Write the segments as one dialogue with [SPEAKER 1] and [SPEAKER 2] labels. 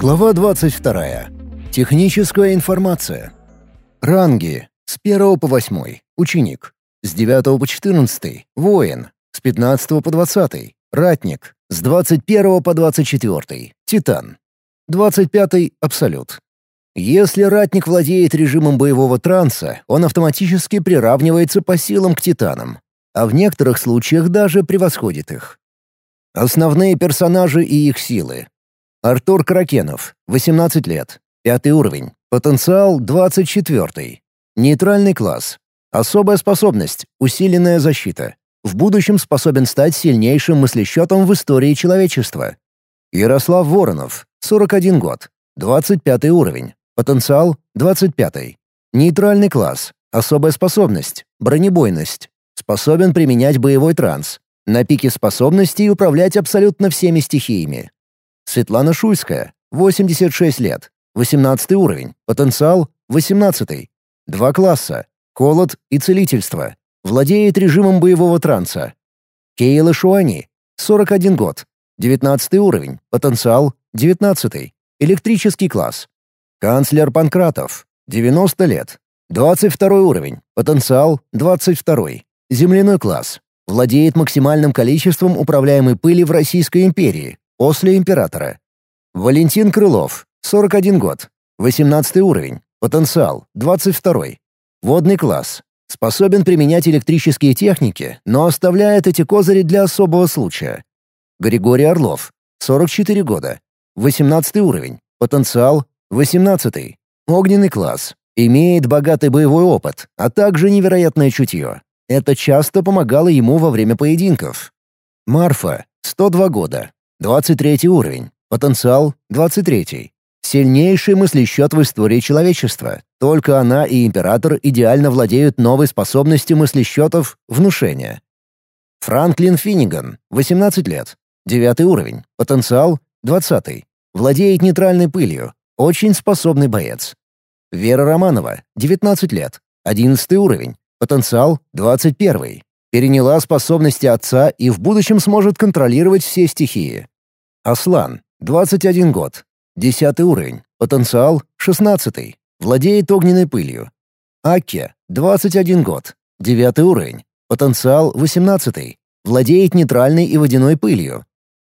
[SPEAKER 1] Глава 22. Техническая информация. Ранги. С 1 по 8. Ученик. С 9 по 14. Воин. С 15 по 20. Ратник. С 21 по 24. Титан. 25. Абсолют. Если ратник владеет режимом боевого транса, он автоматически приравнивается по силам к титанам, а в некоторых случаях даже превосходит их. Основные персонажи и их силы. Артур Кракенов, 18 лет, пятый уровень, потенциал 24. Нейтральный класс. Особая способность — усиленная защита. В будущем способен стать сильнейшим мыслещетом в истории человечества. Ярослав Воронов, 41 год, 25 уровень, потенциал 25. Нейтральный класс. Особая способность — бронебойность. Способен применять боевой транс. На пике способностей управлять абсолютно всеми стихиями. Светлана Шуйская, 86 лет, 18 уровень, потенциал 18. Два класса, холод и целительство. Владеет режимом боевого транса. Кейла Шуани, 41 год, 19 уровень, потенциал 19. Электрический класс. Канцлер Панкратов, 90 лет, 22 уровень, потенциал 22. Земляной класс. Владеет максимальным количеством управляемой пыли в Российской империи, После императора. Валентин Крылов, 41 год, 18 уровень, потенциал 22. Водный класс. Способен применять электрические техники, но оставляет эти козыри для особого случая. Григорий Орлов, 44 года, 18 уровень, потенциал 18. Огненный класс. Имеет богатый боевой опыт, а также невероятное чутье. Это часто помогало ему во время поединков. Марфа, 102 года, 23 уровень. Потенциал — 23. Сильнейший мыслещет в истории человечества. Только она и Император идеально владеют новой способностью мыслещетов — внушения. Франклин Финниган, 18 лет. 9 уровень. Потенциал — 20. Владеет нейтральной пылью. Очень способный боец. Вера Романова, 19 лет. 11 уровень. Потенциал — 21. Переняла способности отца и в будущем сможет контролировать все стихии. Аслан, 21 год, 10 уровень, потенциал 16, владеет огненной пылью. Аке, 21 год, 9 уровень, потенциал 18, владеет нейтральной и водяной пылью.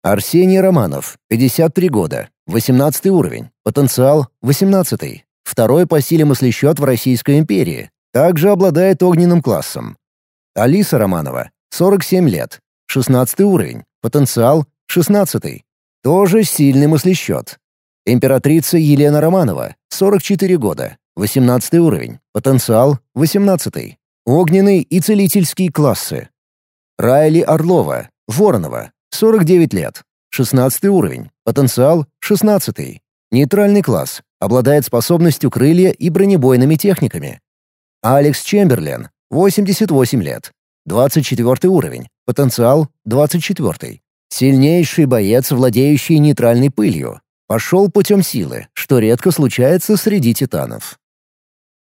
[SPEAKER 1] Арсений Романов, 53 года, 18 уровень, потенциал 18, второй по силе мыслещет в Российской империи, также обладает огненным классом. Алиса Романова, 47 лет, 16 уровень, потенциал 16, тоже сильный мыслещет. Императрица Елена Романова, 44 года, 18 уровень, потенциал 18. Огненный и целительский классы. Райли Орлова, Воронова, 49 лет, 16 уровень, потенциал 16. Нейтральный класс, обладает способностью крылья и бронебойными техниками. Алекс Чемберлен, 88 лет, 24 уровень, потенциал 24. Сильнейший боец, владеющий нейтральной пылью. Пошел путем силы, что редко случается среди титанов.